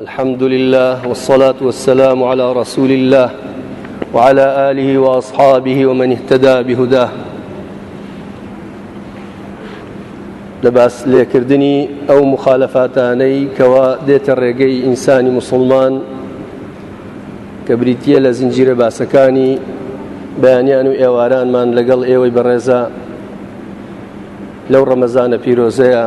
الحمد لله والصلاة والسلام على رسول الله وعلى آله وأصحابه ومن اهتدى بهداه لباس لێکردنی ئەو مخالفاتانەی کەوا دێتە ڕێگەی ئینسانی مسلمان کە بریتە لە زنجیرە باسەکانی بەیانیان و ئێوارانمان لەگەڵ ئێوەی بەڕێزە لەو ڕەمەزانە پیرۆزەیە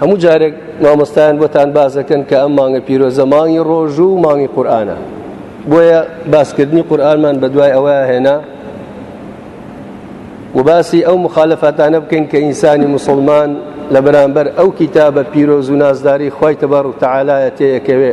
هەموو جارێک مامۆستایان بۆتان بازەکەن کە ئەم مانگە پیرۆزە مانگی ڕۆژوو و مانگی قورآانە بۆیە باسکردنی قورآانمان بە دوای ئەوە هێنا و باسی ئەو مخالفاتانە بکەین کە ئینسانی مسلمان لە بەرامبەر ئەو کیتابە پیرۆز و نازداری خی تەبار و تەعاالایە تێەکەوێ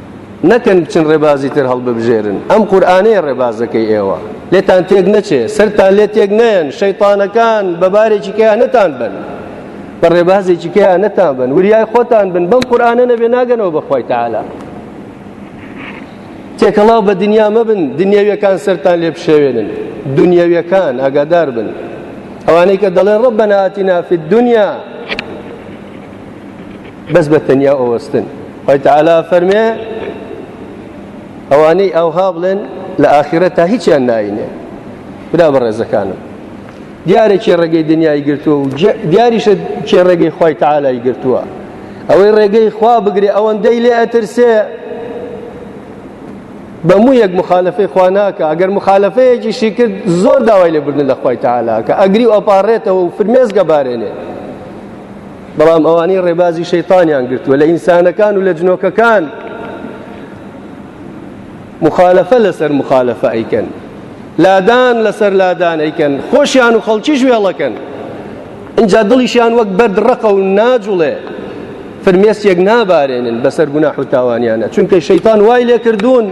نەکەن بچن ڕێبازی تر هەڵببژێرن ئەم قورآانەیە ڕێبازەکەی ئێوە لێتان تێک نەچێ سەرتان لێ تێک نەیەن شەیتانەکان بە بارێکی کەیان نەتان بن بە ڕێبازێکی کەیان نەتان بن وریای خۆتان بن بەم قورآانە نەبێ ناگەنەوە بەخوای تەعالا تێکەڵاو بە دنیا مەبن دنیاویەکان سەران لێ بشێوێنن دنیاویەکان ئاگادار بن ئەوانەی کە دەڵێن ڕب بەناتی نافی دنیا بەس بە تەنیا ئەوەستن خی تعالا فەرمێ ئەوانەی ئەوها بڵێن لە ئاخرە تا هیچیان ناینێ برا بە ڕێزەکانم دیارە کێ ڕێگەی دنیای گرتووە و دیاریشە کێ ڕێگەی خی تعالای گرتووە ئەوەی ڕێگەی خوا بگرێ ئەوەندەی لێ ئەترسێ بە موو یەک مخالفەی خوا ناکە ئەگەر مخالفەیەکی شی کرد زۆر داوای لێ بردن لە خی تعالاکە ئەگری و ئەپارڕێتەوە و فرمێزگە بارێنێ بەڵام ئەوانەی ڕێبازی شەیتانیان گرتووە لە ئینسانەکان و لە جنۆکەکان مخالفە لەسەر مخالفە ئەیکەن لادان لەسەر لادان ئەیکەن خۆشیان و خەڵکیش وێڵەکەن اینجا دڵیشیان وەک بەرد ڕقە و ناجوڵێ فرمێسیەک نابارێنن بەسەر گوناح و تاوانیانە چونکە شەیتان وای لێ کردوون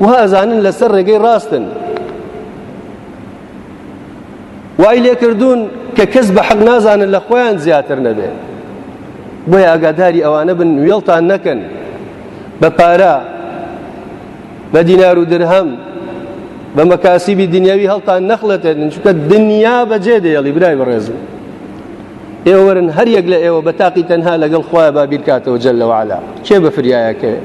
وهزانن لەسەر ڕێگەی ڕاستن وای لێکردوون کە کەس بە حەق نازانن لە خۆیان زیاتر نەبێ بۆیە ئاگاداری ئەوانە بن وێڵتان نەکەن بە پارە بە دینار و درهەم بە مەکاسیبی دنیاوی هەڵتان نەخڵێتێن چونکە دنیا بەجێ دێڵی برای بەڕێزم ئێوەرن هەر یەک لە ئێوە بە تاقی تەنها لەگەڵ خۆیان با بیرکاتەوە جەل لەوەعالا کێ بە فریایەکەوێت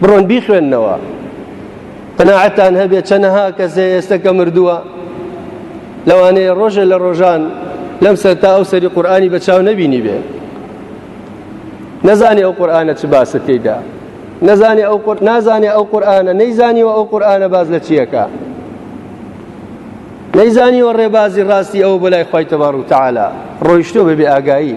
بڕۆن بیخوێننەوە قەناعەتتان هەبێت چەنەها کەس هەیە ئێستا کە مردووە لەوانەیە ڕۆژە لە ڕۆژان لەم سەر تا ئەو سەری قورآانی بە چاو نەبینی بێ نەزانێ ئەو قورآانە چ باسە تێدا نەزانێ ئەو قورت نازانێ ئەو قورآانە نەیزانیوە ئەو قورآانە باز لە چیەکە نەیزانیوە ڕێبازی ڕاستی ئەو بۆ لای خی تەبار و تعالا ڕۆیشتۆ بەبێ ئاگایی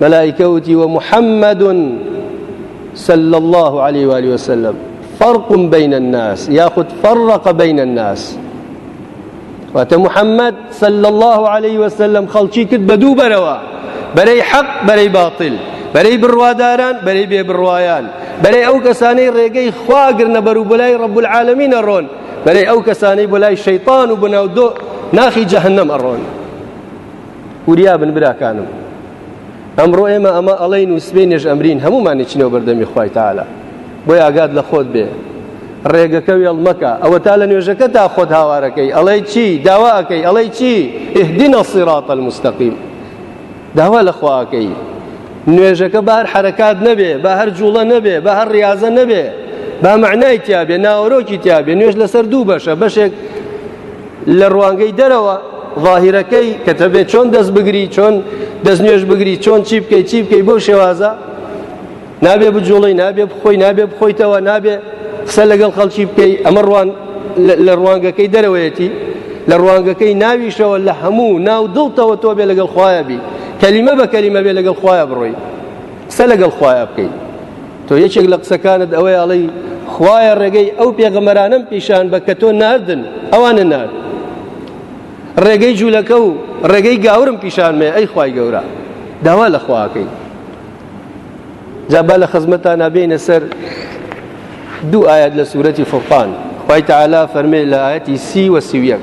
مەلائیکە وتی وە محەممەد صلى الله عليه وآله وسلم فرق بين الناس ياخد فرق بين الناس واتە محەممەد صلى الله عليه وسلم خەڵکی کرد بە دوو بەرەوە بەرەی حەق بەرەی باتل بەرەی بڕواداران بەرەی بێ بڕوایان بەرەی ئەو کەسانەی ڕێگەی خواگرنە بەر و بەلای ڕەب العالمینە ڕۆن بەرەی ئەو کەسانەی بەلای شەیطان و بەناو دۆ ناخی جەهنم ئەڕۆن وریا بن براکانم ئەمڕۆ ئێمە ئەمە ئەڵین و سبێ نێژ ئەمرین هەمومان نچینەوە بەردەمی خی تاالە بۆی ئاگات لە خۆت بێ ڕێگەکە وێڵ مەکە ئەوە تا لە نوێژەکە تا خۆت هاوارەکەی ئەڵەی چی داواکەی ئەڵەی چی ئهدینە سیڕاتە المستەقیم داوا لە خواکەی نوێژەکە بار حرکات نەبێ بە هەر جوڵە نەبێ بە هەر ڕاضە نەبێ با معنای تیاابێ ناوەرۆکی تیاابێ نوێژ لەسەر دوو بەشە بەشێک لە ڕوانگەی دەرەوە ظاهیرەکەی کە تەبێت چۆن دەست بگری چۆن دەست نوێش بگری چۆن چی بکەیت چی بکەیت بۆ شێوازە نابێ بجوڵی نابێ بخۆی نابێ بخۆیتەوە نابێ قسە لەگەڵ خەڵکی بکەیت ئەمە ڕوان لە ڕوانگەکەی دەرەوەیەتی لە ڕوانگەکەی ناویشەوە لە هەموو ناو دڵتەوە تۆ بێ لەگەڵ خوایە بی کەلیمە بە کەلیمە بێ لەگەڵ خوایە بڕۆی قسە لەگەڵ خوایە بکەیت تۆ یەکێک لە قسەکانت ئەوەی ئەڵی خوایە ڕێگەی ئەو پێغەمەرانم پیشان بە کە تۆ ناردن ئەوانە نارد ڕێگەی جوولەکە و ڕێگەی گاورم پیشانمێ ئەی خی گەورە داوا لە خواکەی جابا لە خزمەتان نابێنە سەر دوو ئاەت لە سوورەتی فڕقان خی تعالا فەرمێ لە ئاەتی سی وە سیویەک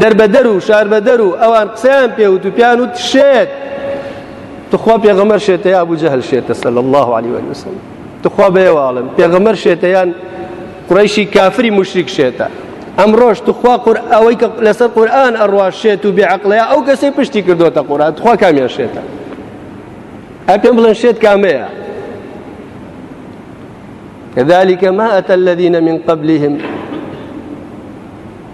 دەربەدەر و شاربەدەر و ئەوان قسەیان پێوت و پیان و تشێت تخوا پێغەمەر شێتە یا بوو جەهل شێتە سەل الله عليه وسلم تخوا بەێواڵم پێغەمەر شێتەیان قڕیشی کافری مشریک شێتە ئەمڕۆژ تخوا قور ئەوەی کە لەسەر قورآن ئەڕوا شێت و بێعقلەیە ئەو کەسەی پشتی کردوتە قورآن تخوا کامیان شێتە ئە پێم بڵێن شێت کامەیە كذلك ما أتى الذين من قبلهم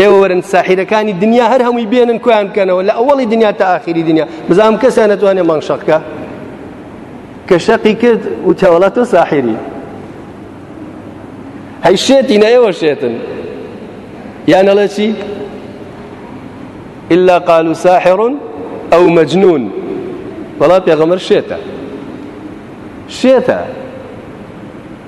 ئێوە وەرن ساحیرەکانی دنیا هەر هەمووی بێنن کویان بکەنەوە لە ئەوەڵی دنیا تا ئاخری دنیا بزانام کەسیان نەتوانێت مانگ شەقکە کە شەقی کرد وتەوەڵات تۆ ساحری هەی شێتی نە ئێوە شێتن یانەڵە چی إلا قالوا ساحر أو مجنون وڵا پێغەمەر شێتە شێتە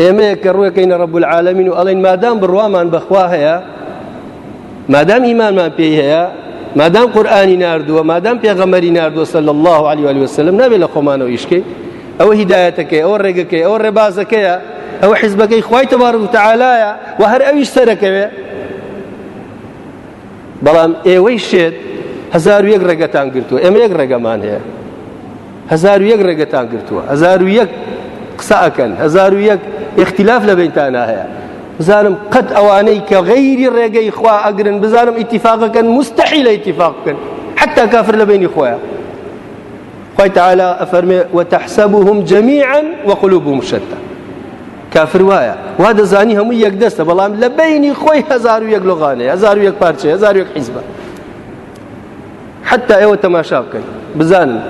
ئێمەیە کە ڕوێکەینە ڕەب العالمین و ئەڵین مادام بڕوامان بەخوا هەیە مادام ئیمانمان پێی هەیە مادام قورآانی نردووە مادام پێغەمەری نردووە سەل الله عليه وعلی وسلم نابێت لە خۆمانەوە ئیشکەی ئەوە هیدایەتەکەی ئەوە ڕێگەکەی ئەوە ڕێبازەکەیە ئەوە حیزبەکەی خی تەبارک وتەعاالایە و هەر ئەویش سەرەکەوێ بەڵام ئێوەی شێت هزار یەک ڕێگەتان گرتووە ئێمە یەک ڕێگەمان هەیە هەزار و یەک ڕێگەتان گرتووە هەزار و یەک قسە ئەکەن هەزار و یەک اختلاف لە بینتانە هەیە بزانم قەت ئەوانەی کە غەیری ڕێگەی خوا ئەگرن بزانم ئیتیفاقەکەن مستحی لە ئیتیفاق بکەن حتا کافر لە بینی خۆیان خی تعالا ئەفەرمێ وتەحسەبهم جەمیعا وقلوبهم شتە کافر وایە وا دەزانی هەموو یەک دەستە بەڵام لە بینی خۆی هزار و یەک لغانێ هزار و یەک پارچە هزار و یەک حیزبە حەتا ئێوە تەماشا بکەن بزانن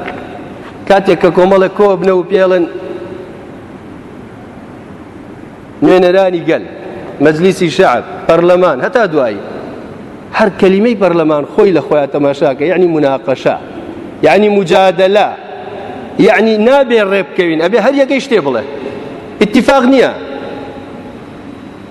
کاتێک کە کۆمەڵێک کۆ بنە و پێڵن نوێنەرانی گەل مەجلیسی شعب پەرلەمان هەتا دوایی هەر کەلیمەی پەرلەمان خۆی لە خۆیان تەماشاکە یعنی مناقەشە یعنی مجادلە یعنی نابێ ڕێبکەوین ئەبێ هەر یەکەی شتێ بڵێ اتفاق نییە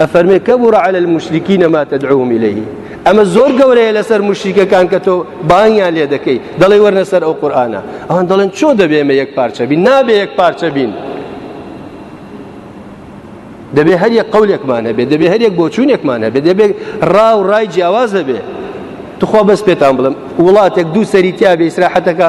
ئەفەرمێ کەبورە علی المشرکین ما تدعوهم الیه ئەمە زۆر گەورەیە لەسەر مشریکەکان کە تۆ بانیان لێ دەکەی دەڵێ وەرنە سەر ئەو قورآانە ئەوان دەڵێن چۆ دەبێمە یەک پارچە بین نابێ یەک پارچە بین دەبێ هەر یەک قولێکمان هەبێت دەبێ هەر یەک بۆچوونێکمان هەبێت دەبێت ڕا و ڕای جیاواز دەبێت تخوا بەس پێتان بڵم وڵاتێک دوو سەری تیاابێ ئیسراحەتەکە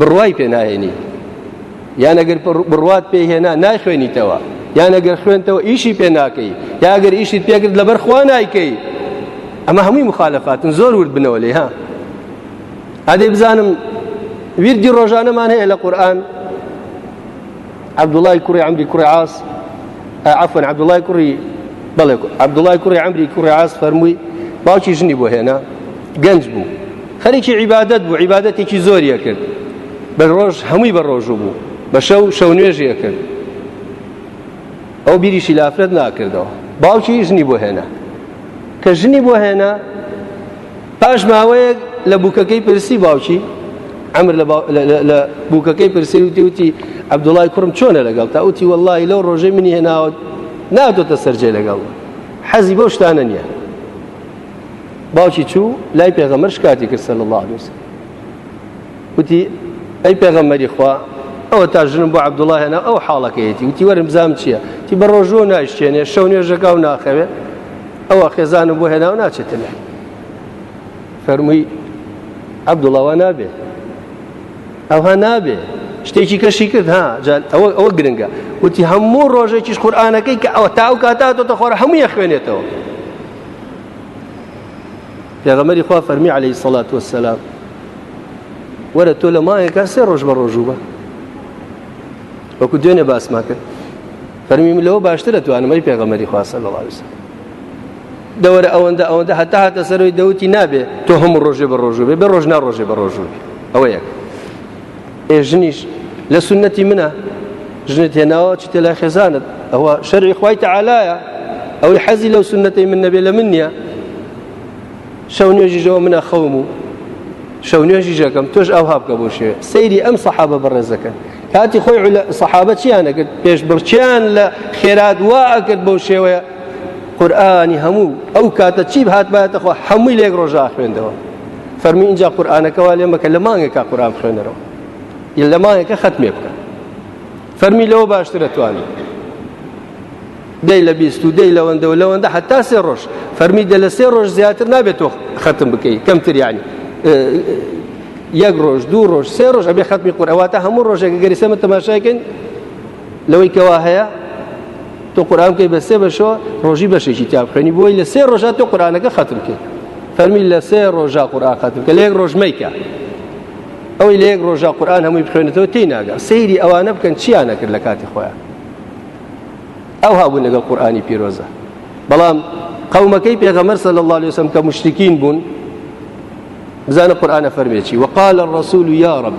بڕوای پێ ناهێنی یان ئەگەر بڕوات پێ هێنا نایخوێنیتەوە یان ئەگەر خوێنتەوە ئیشی پێ ناکەی یا ئەگەر ئیشت پێکرد لەبەر خوا نایکەی ئەمە هەمووی مخالفاتن زۆر ورد بنەوە لێ ها هەدەی بزانم ویردی ڕۆژانەمان هەیە لە قورآن عبدوڵای کوڕی ئەمری کوڕی عاس عفن عبدوڵای کوڕی بەڵێ عبدوڵای کوڕی ئەمری کوڕی عاس فەرمووی باوکی ژنی بۆ هێنا گەنج بوو خەریکی عیبادەت بوو عیبادەتێکی زۆری ئەکرد بە ڕۆژ هەمووی بە ڕۆژوو بوو بە شەو شەو نوێژی ئەکرد ئەو بیریشی لافرەت ناکردەوە باوکی ژنی بۆ هێنا کە ژنی بۆ هێنا پاش ماوەیەک لە بووکەکەی پرسی باوکی ئەمر لە بووکەکەی پرسی وتی وتی عبدوڵای کوڕم چۆنە لەگەڵ تا وتی واللهی لەو ڕۆژەی منی هێناوە نادۆتە سەررجێ لەگەڵ حەزی بەو شتانە نییە باوکی چوو لای پێغەمەر شکاتی کرد سەل الله عليه وسلم وتی ئەی پێغەمەری خوا ئەوە تا ژنم بۆ عبدوڵڵاه هێنا ئەو حاڵەکەیەتی وتی وەرم زام چییە تی بە ڕۆژۆ نایشتێنێ شەو نوێژەکە و ناخەوێ ئەوە خێزانم بۆ هێنا و ناچێتە لای فەرمووی عبدوڵەوە نابێ ئەوها نابێ شتێکی کەشی کرد ها ئەوە ئەوە گرنگە وتی هەموو ڕۆژێکیش قورآانەکەی کە ئەوە تا و کاتاتۆ دەخۆرە هەموو یە خوێنێتەوە پێغەمەری خوا فەرمی عليهەی سەڵات وەسەلام وەرە تۆ لە ماهێکا سێ ڕۆژ بە ڕۆژوو بە وەکو دوێنێ باسما کرد فەرمی من لەوە باشتر دەتوانمەی پێغەمەری خواسە لە ڵاویس دەوەرە ئەوەندە ئەوەندە هەتا هاتە سەرۆی دەوتی نابێ تۆ هەموو ڕۆژێ بە ڕۆژوو بێ بە ڕۆژنا ڕۆژێ بە ڕۆژوو ئەوە یەک ئێ ژنیش لە سنەتی منە ژنت هێناوە چی تێلا خێزانت ئەوە شەرعی خوای تەعالایە ئەوەی حەزی لەو سنەتەی من نەبێ لە من نییە شەو نوێژیشەوە منە خەوم و شەو نوێژیشەکەم تۆش ئەو هاابکە بۆ شێ سەیری ئەم سەحابە بەڕێزەکە کاتی خۆی سەحابە چیانەکرد پێش بڕچیان لە خێرات وا ئەکرد بەو شێوەیە قورآانی هەموو ئەو کاتە چی هاتباتەخوا هەمووی لێک ڕۆژا خوێندەوە فەرمی اینجا قورآانەکە وا لێ مەکە لە مانگێکە قورآان خوێنەرەوە یە لە مانگێکە خەتمێ بکە فەرمی لەوە باشترە توانێت دەی لە بیست و دەی لەوەندەوە لەوەندە حتا سێ ڕۆژ فەرمی دە لە سێ ڕۆژ زیاتر نابێت تۆ خەتم بکەیت کەمتر یعنی یەک ڕۆژ دوو ڕۆژ سێ ڕۆژ ئەبێ خەتمی قورەواتە هەموو ڕۆژێک گەریسەمە تەماشاکەین لەوەی کەوا هەیە تۆ قورآن بکەی بە سێ بەشەوە ڕۆژی بەشێکی تیا بخوێنی بۆی لە سێ ڕۆژات تۆ قورآانەکە خەتم کرد فەرمی لە سێ ڕۆژا قورآ خەتم کە لە یەک ڕۆژمەیکە ئەوەی لە یەک ڕۆژا قورآان هەمووی بخوێنێتەوە تی ناگە سەیری ئەوانە بکەن چیانە کرد لە کاتی خۆیان ئەو هابوون لەگەڵ قورآانی پیرۆزە بەڵام قەومەکەی پێغەمەر سەل الله عليه وسلم کە مشتکین بوون بزانە قورآانە فەرمێکی وقال الرسول یا رب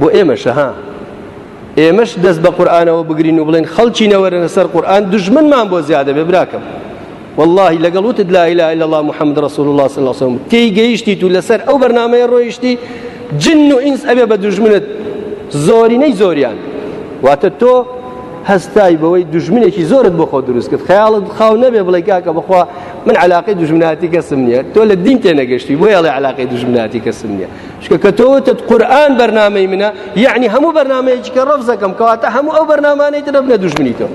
بۆ ئێمەشە ها ئێمەش دەست بە قورآانەوە بگرین و بڵێن خەڵکی نەوەرە لەسەر قورآان دژمنمان بۆ زیادە بێ براکەم واللهی لەگەڵ وتت لا إله إلا الله محمد رسول الله صلى الله عليه وسلم تێی گەیشتیت و لەسەر ئەو بەرنمەیە ڕۆیشتی جن و ئینس ئەبێ بە دژمنت زۆرینەی زۆریان واتە تۆ هەستای بەوەی دژمنێکی زۆرت بۆ خۆ دروست کرد خیاڵت خاو نەبێ بڵێ کاکە بخوا من علاقی دژمناتی کەسم نییە تۆ لە دین تێنەگەشتی بۆ یاڵێ علاقی دژمناتی کەسم نییە شکە کە تۆ وتت قورآن بەرنامەی منە یعنی هەموو بەرنمەیەکی کە ڕەفزەکەم کەواتە هەموو ئەو بەرنمانەی ترە بنە دوژمنی تۆ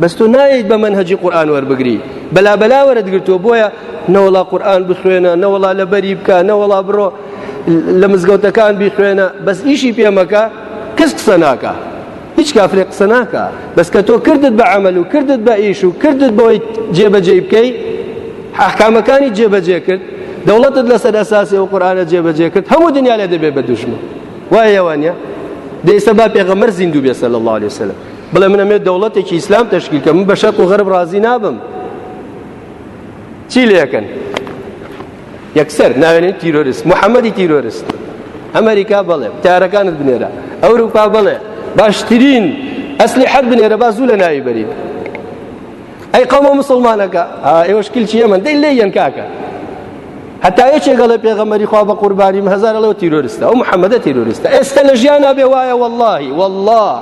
بەس تۆ نایت بە منهجی قورآن وەربگری بەلا بەلا وەرەدگرتووە بۆیە نەوەڵا قورآن بخوێنە نەوەڵا لە بەری بکە نەوەڵا بڕۆ لە مزگەوتەکان بیخوێنە بەس ئیشی پێمەکە کەس قسە ناکە هیچ کافرێ قسە ناکە بەس کە تۆ کردت بە عمل و کردت بە ئیش و کردت بۆی جێبەجێ بکەی ئەحکامەکانی جێبەجێ کرد دەوڵەتت لەسەر ئەساسی و قورآانە جێبەجێ کرد هەموو دنیا لە دەبێ بە دوشمە وایەوانە دەیسە با پێغەمەر زیندوو بێسە لە الله عليه وسلم بڵێ منەمێت دەوڵەتێکی ئیسلام تشکیل کە من بە شەق و غەرب ڕازی نابم چی لەکەن یەکسەر ناوێنێ تیرۆرست محەممەدی تیرۆرست ئەمریکا بڵێ تارەکانت بنێرە ئەوروپا بڵێ باشترین ئەسلی حەد بنێرە با زوو لە ناوی بەرین ئەی قەمە مسلمانەکە ئێوەش کلچی ئەمە دەی لێ یەن کاکە هەتا یەکێکەڵێ پێغەمەری خوا بە قوربانیم هزار لەوە تیرۆرستە ئەو محەممەدە تیرۆرستە ئێستا لە ژیان نابێ وایە واللهی والله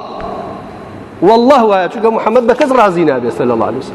والله وایە چونکە محەممەد بە کەس ڕازی نابێت لە لالیسە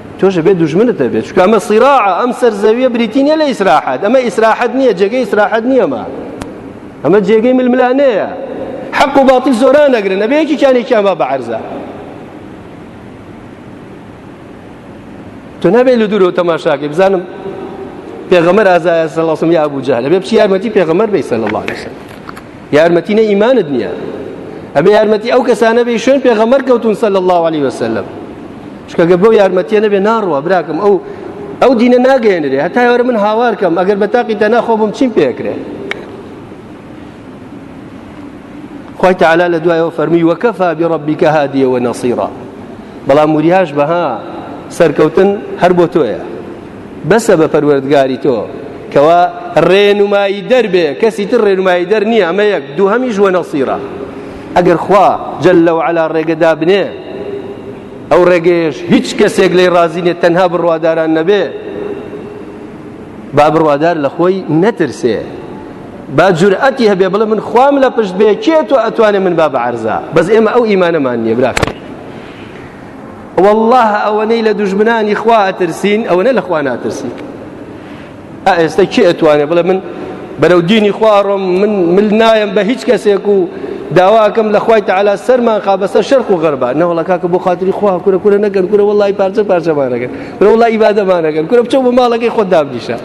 تۆش بێ دوژمنت دەبێت چکە ئەمە سیراع ئەم سەر زەویە بریتی نیە لە ئیسراحەت ئەمە ئیسراحەت نییە جێگەی ئیسراحەت نییەمە ئەمە جێگەی ململانەیە حەق و باطل زۆران نەگرن نەبێ یەکێکیان یەکیان با بە عەرزە تۆ نابێت لە دوورەوە تەماشاکەی بزانم پێغەمەر ئازایە سەڵاسم یا بوو جەهل لەبێ بچی یارمەتی پێغەمەر بی سەل الله عليه وسلم یارمەتی نە ئیمانت نییە ئەبێ یارمەتی ئەو کەسانە بێ شوێن پێغەمەر کەوتون سەل الله عليه وسلم شکەگە بەو یارمەتیە نەبێ ناڕوە براکەم ئەو ئەو دینە ناگەێنرێ هەتا وەرە من هاوارکەم ئەگەر بە تاقی تەنا خۆ بم چیم پێکرێ خۆی تعالا لە دوایەوە فەرمی وەکەفا بڕبیکە هادیەوە نەسیڕە بەڵام وریاش بەها سەرکەوتن هەر بۆ تۆیە بەسە بە پەروەردگاری تۆ کەوا ڕێنمایی دەر بێ کەسی تر ڕێنمایی دەر نییە ئەمە یەک دوو هەمیش وە نەسیرە ئەگەر خوا جل لەو علا ڕێگەدا بنێ ئەو ڕێگەیش هیچ کەسێک لی ڕازی نێت تەنها بڕواداران نەبێ با بڕوادار لە خۆی نەترسێ با جورئەتی هەبێ بڵێ من خوام لە پشت بێ کێ تۆ ئەتوانێ من با بە عرزە بەس ئێمە ئەو ئیمانەمان نییە براکە واللە ئەوەنەی لە دوژمنانی خوا ئەترسین ئەوەنە لە خوا ناترسین ئێستا کێ ئەتوانێ بڵێ من بەرەو دینی خوارۆم من مل نایم بە هیچ کەسێک و داواکەم لە خخوای تعالا سەرمان خا بەسەر شەرق و غەربا نەوەڵە کاکە بۆ خاتری خوا کورە کورە نەگەن کورە وڵی پارچە پارچەمانەکەن کورە وڵی ئیبادەمانەکەن کورە بچە بۆ ماڵەکەی خۆ دابنیشە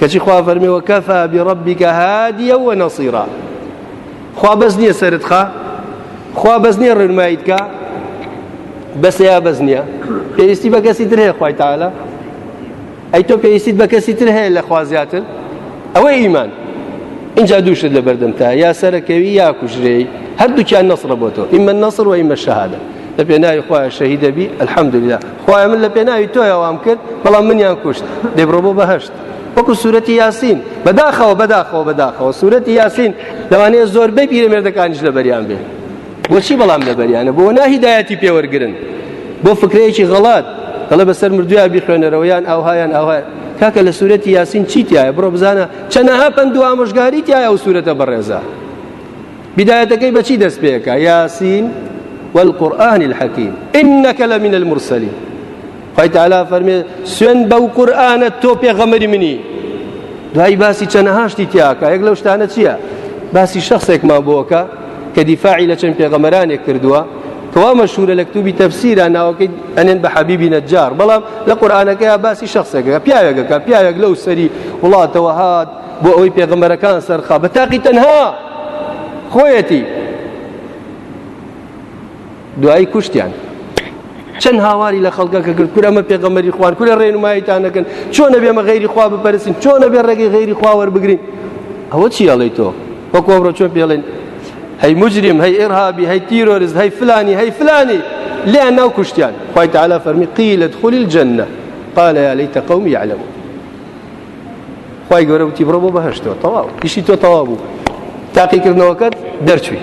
کەچی خوا فەرمیەوە کەفە بڕبیکە هادیە وە نەسیرا خوا بەس نییە سەرت خا خوا بەس نییە ڕێنماییت کا بەسە یا بەس نییە پێویستی بە کەسی تر هەیە خی تاالە ئەی تۆ پێویستیت بە کەسی تر هەیە لە خوا زیاتر ئەوە ئیمان اینجا دووشت لە بەردەمتا یا سەرەکەوی یا کوژرەی هەردووکیان نەسرە بۆ تۆ ئیمە نەسر و ئیمە شەهادە لە پێناوی خخوایە شەهیدەبی ئەلحەمدولا خخوای من لە پێناوی تۆیاوام کرد بەڵام منیان کوشت دەبڕۆ بۆ بەهشت وەکو سوورەتی یاسین بەداخەوە بەداخەوە بەداخەوە سوورەتی یاسین لەوانەیە زۆربەی پیرەمێردەکانیش لەبەریان بێ بۆچی بەڵام لەبەریانە بۆ ناهیدایەتی پێوەرگرن بۆ فکرەیەکی غەڵات دەڵێ بەسەر مردویا بیخوێنەرەوەیان ئاوهایان ئاوها کاکە لە سوورەتی یاسین چی تایە بڕۆ بزانە چەنەها پند و ئامۆژگاری تایە و سوورەتە بەڕێزە بدایەتەکەی بەچی دەست پێەکە یاسین والقرآن الحكيم إنك لمن المرسلين خوای تەعالا فەرمێ سوێن بەو قورئانە تۆ پێغەمەری منی دوایی باسی چەنەها شتی تیاکە یەک لەو شتانە چییە باسی شخصێکمان بۆکە کە دیفاعی لە چەند پێغەمەرانێک کردووە کەوا مەشهورە لە کتوبی تەفسیرە ناوەکەی ئەنێن بە حەبیبی نەجار بەڵام لە قورآانەکەی باسی شخصێکەکە پیاوێکەکە پیاوێک لەو سەری وڵاتەوە هاات بۆ ئەوەی پێغەمەرەکان سەرخا بە تاقی تەنها خۆیەتی دوایی کوشتیان چەند هاواری لە خەڵکەکە کرد کورە ئەمە پێغەمەری خوان کورە ڕێنماییتان نەکەن چۆنە بێمە غیری خوا بپەرسین چۆنە بێ ڕێگەی غیری خوا وەربگرین ئەوە چی ئەڵی تۆ وەکو ئەمڕۆ چۆن پێڵێن هەی مجرم هەی ئێرهابی هەی تیرۆرز هەی فلانی هەی فلانی لێ ناو کوشتیان خوای تعالی فەرمی قیلت خولی الجنە قال يا ليت قومي يعلمون خوای گەورە وتی بڕۆ بۆ بەهشتەوە تەواو پیشی تۆ تەواو بوو تاقیکردنەوەکەت دەرچووی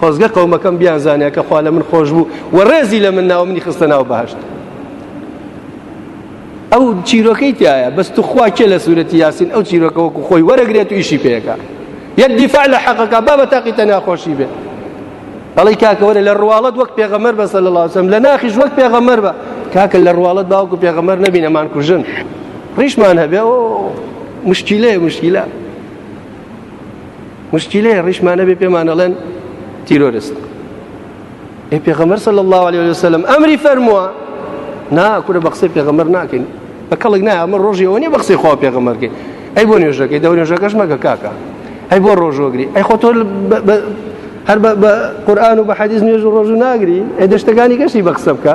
خۆزگە قەومەکەم بیانزانیا کە خوا لە من خۆش بوو و ڕێزی لە من ناو منی خستە ناو بەهشت ئەو چیرۆکەی تایە بەس تو خوا کێ لە سوورەتی یاسین ئەو چیرۆکە وەکو خۆی وەرەگرێت و ئیشی پێەکە یەک دیفاع لە حەقەکە با بە تاقی تەنیا خۆشی بێت ئەڵی کاکەوەرە لە ڕواڵەت وەک پێغەمەر بەسە لە لاوسم لە ناخیش وەک پێغەمەر بە کاکە لە ڕواڵەت باوکو پێغەمەر نەبینەمان کوژن ڕیشمان هەبێ ئەو مشکیلەیە مشکیلە مشکیلەیە ڕیشمانە بێ پێمانەڵێن تیرۆرست ئەی پێغەمەر سەل الله عليه وسلم ئەمری فەرمووە نا کورە بە قسەی پێغەمەر ناکەین بە کەڵک نایە ئەمە ڕۆژی ئەوە نیە بە قسەی خوا پێغەمەرگەی ئەی بۆ نوێژەکەی دەو نوێژەکەش مەگە کاکە ئەی بۆ ڕۆژۆگری ئەی خۆ تۆ هەر بە قورآان و بە حەدیز نوێژ و ڕۆژو ناگری ئەی دەشتەکانی گەشتی بە قسە بکە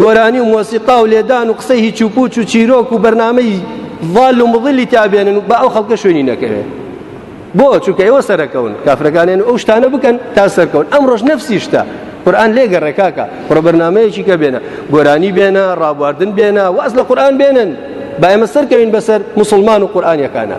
گۆرانی و مۆسیقا و لێدان و قسەی هیچ و پوچ و چیرۆک و بەرنامەی ڤال و مغلی تابێنن و بە ئەو خەڵکە شوێنی نەکەوێت بۆ چونکە ئێوە سەرەکەون کافرەکانیان ئەو شتانە بکەن تا سەرکەون ئەم ڕۆژ نفسی شتە قورآن لێگە ڕێکاکە بڕە بەرنمەیەکی کە بێنە گۆرانی بێنە ڕابواردن بێنە واز لە قورآن بێنن با ئێمە سەرکەوین بەسەر مسلمان و قورآانیەکانە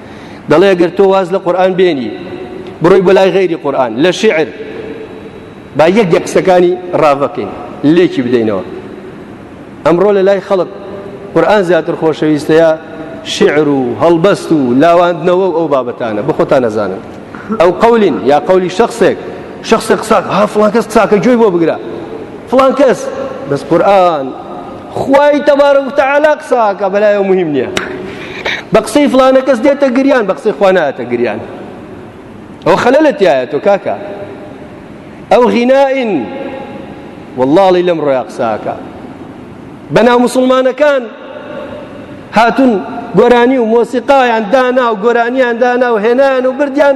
دەڵێ گەر تۆ واز لە قورآن بێنی بڕۆی بۆ لای غەیری قورآن لە شعر با یەک یەک قسەکانی ڕاڤەکەین لێکی بدەینەوە ئەمڕۆ لە لای خەڵک قورآن زیاتر خۆشەویستەیە شعر و هەڵبەست و لاواندنەوە و ئەو بابەتانە بخۆتان نەزانن ئەو قولین یا قولی شخصێک شخصێک قساک ها فڵان کەس قساکە گوێی بۆ بگرە فڵان کەس بەس قورآن خوای تبارک وتعالی قساکە بەلایەوە مهم نییە بە قسەی فلانە کەس دێتە گریان بە قسەی خوا نایەتە گریان ئەو خەلەلە تایە تۆ کاکە ئەو غینائین واللهڵی لەم ڕۆیا قساکە بەناو مسلمانەکان هاتون گۆرانی و مۆسیقایان دانا و گۆرانیان دانا و هێنان و بردیان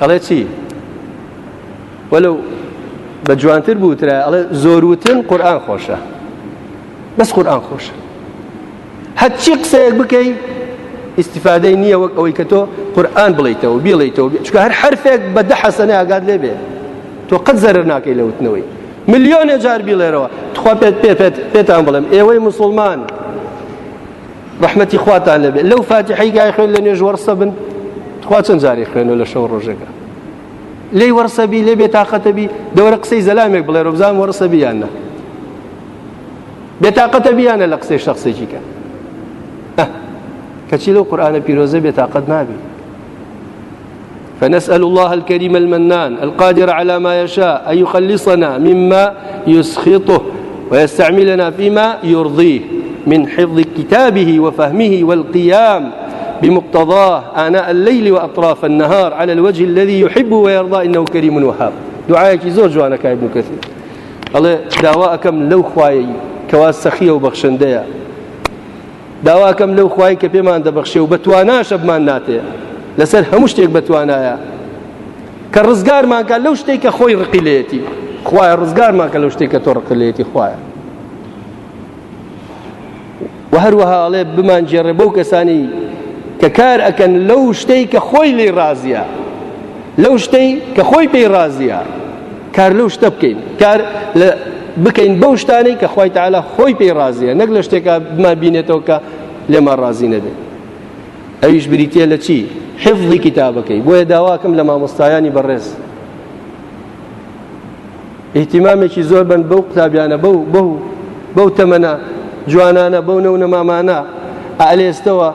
ئەڵێ چی وەلو بە جوانتر بوترە ئەڵێ زۆر وتن قورآان خۆشە بەس قورآان خۆشە هەرچی قسەیەک بکەی ئیسیفادەی نییە وەک ئەوەی کە تۆ قورآان بڵیتەوە بیڵیتەوە چکە هەر حرفێک بە دە حەسەنە ئاگات لێ بێ تۆ قەت زەرر ناکەی لە وتنەوەی ملیۆنێ جار بیڵێرەوە تخوا پێت پێ پێتان بڵێم ئێوەی مسلمان ڕەحمەتی خواتان لەبێت لەو فاتحی گای خوێن لە نوێژ وەرسە بن تخوا چەند جاری خوێنەوە لە شەو ڕۆژەکە لی وەرسەبی لێ بێ تااقەتەبی دەوەرە قسەی زەلامێک بڵێ ڕۆبزان وەرسەبییانە بێتاقەتە بیانە لە قسەی شخصێکی کە کەچی لەو قورآانە پیرۆزە بێتاقەت نابی فنسأل الله الكريم المنان القادر على ما يشاء أن يخلصنا مما يسخطه ويستعملنا فيما يرضيه من حفظ كتابه وفهمه والقيام بمقتضاه آناء الليل وأطراف النهار على الوجه الذي يحب ويرضى إنه كريم وهاب دعائك زور جوانك ابن كثير الله دعواءكم لو خوايي كواس سخية وبخشندية داواکەم لەو خوای کە پێمان دەبەخشێ و بە تواناشە بمان ناتێ لەسەر هەموو شتێک بە توانایە کە ڕزگارمانکە لەو شتێک کە خۆی ڕقی لێتی خوایە ڕزگارمانکە لەو شتێک کە تۆ ڕقی لێتی خوایە و هەروەها ئەڵێ بمان جێڕێ بەو کەسانی کە کار ئەکەن لەو شتەی کە خۆی لێ ڕازیە لەو شتەی کە خۆی پێی ڕازیە کار لەو شتە بکەین کار لە بکەین بەو شتانەی کە خی تعالا خۆی پێی ڕازیە نەک لە شتێکە بمان بینێتەوە کە لێمان ڕازی نەبێت ئەویش بریتە لە چی حفظی کتابەکەی بۆیە داواکەم لە مامۆستایانی بەڕێز ئیتیمامێکی زۆر بن بەو قوتابیانە بەو بەو بەو تەمەە جوانانە بەو نەونە مامانە ئالێستەوە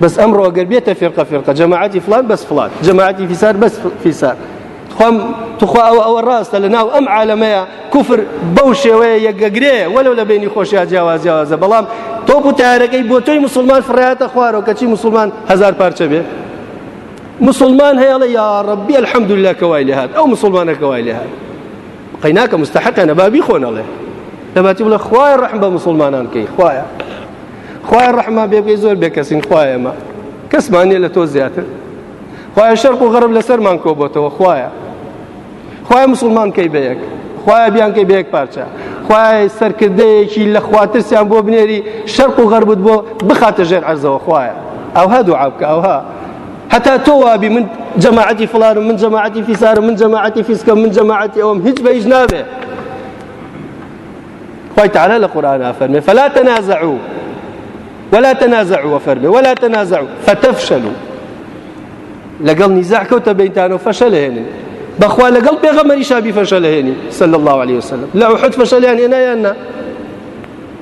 بەس ئەمڕۆ ئەگەر بێتە فێرقە فێرقە جەماعەتی فلان بەس فلان جەماعەتی فیسار بەس فیسار خۆم تخوا ئەوە ئەوە ڕاستە لە ناو ئەم عالەمەیە کوفر بەو شێوەیە یەکگەگرێ وەلو لە بینی خۆشیا جیاواز جیاوازە بەڵام تۆ بوو تارەکەی بۆ تۆی مسلمان فڕاتە خوارەوە کەچی مسلمان هزار پارچە بێ مسلمان هەیەڵە یا ڕبی الحەمدللا کەوای لێهات ئەو مسلمانە کەوای لێهات قەیناکە مستحقە نەبا بیخۆن ئەڵێ دەباتی بڵێ خوای ڕحم بە مسلمانان کەی خوایە خوای ڕحما بێبێ زۆر بێکەسین خوایەمە کەسمانە لە تۆ زیاتر خوایە شەرق و غەرب لەسەرمان کۆبتەوە خوایە خوای مسلمان کەی بەیەک خوایە بیان کەی بەیەک پارچە خوای سەرکردەیەکی لە خواترسیان بۆ بنێری شەرق و غەربت بۆ بخاتە ژێر عەرزەوە خوایە ئەوها دوعا بکە ئەوها هەتا تۆ وابی من جەماعەتی فڵارم من جەماعەتی فیسارم من جەماعەتی فیسکەم من جەماعەتی ئەوم هیچ بە هیچ نابێ خوای تعالی لە قورآن ئافەرمێ فلا تنازعوا ولا تنازعوا فەرمێ ولا تنازعوا فتفشلوا لەگەڵ نیزاع کەوتە بینتان و فەشەل هێنن بەخوا لەگەڵ پێغەمەری شابی فەشەل هێنی صلی الله عليه وسلم لە ئوحد فەشەلیان هێنایان نا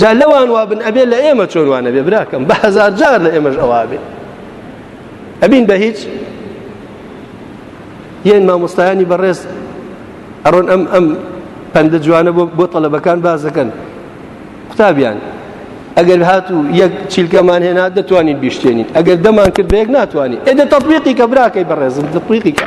جا لەوان وابن ئەبێ لە ئێمە چۆن وانەبێ براکەم بە هزار جار لە ئێمەش ئەوابێ ئەبین بە هیچ یەن مامۆستایانی بەڕێز ئەڕۆن ئەم ئەم پەندە جوانە بۆ بۆ تەلەبەکان باز دەکەن قوتابیان ئەگەر هاتوو یەک چیلکەمان هێنا دەتوانین بیشتێنین ئەگەر دەمان کرد بەیەک ناتوانین ئێدە تەطبیقی کە براکەی بەڕێزم تەطبیقی کە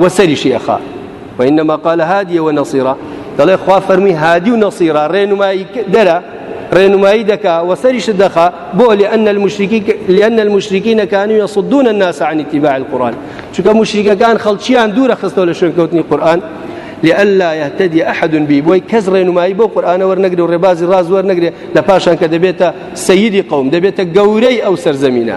و سەریشی ئەخا وإنما قال هادی و نەسیرا دەڵێ خوا فەرمی هادی و نەسیرا ڕێنمایی دەرە ڕێنمایی دەکا و سەریش دەخا بۆ لأن المشرکی لأن المشرکین كانوا يصدون الناس عن اتباع القرآن چونکە مشرکەکان خەڵکیان دوورە خستەوە لە شوێن کەوتنی قورآن لئلا يهتدي أحد به بۆی کەس ڕێنمایی بۆ قورآانە وەرنەگرێ و ڕێبازی ڕاز وەرنەگرێ لە پاشان کە دەبێتە سەیری قوم دەبێتە گەورەی ئەو سەرزەمینە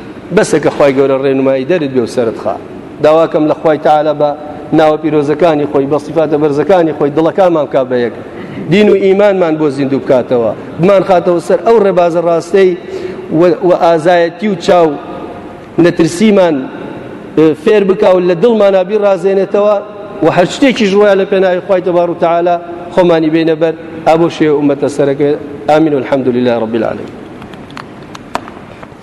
بەسە کە خوای گەورە ڕێنمایی دەرت بێ و سەرت خا داواکەم لە خوای تعاالە بە ناوە پیرۆزەکانی خۆی بە سیفاتە بەرزەکانی خۆی دڵەکانمان کا بە یەک دین و ئیمانمان بۆ زیندوو بکاتەوە بمان خاتەوە سەر ئەو ڕێبازە ڕاستەی و ئازایەتی و چاو نەترسیمان فێر بکە و لە دڵمانابی ڕازێنێتەوە و هەر شتێکیش ڕۆیان لە پێناوی خی تەبار و تعالا خۆمانی بینە بەر ئابۆ شێ عومەتە سەرەکە ئامین و الحمد لله رب العالمین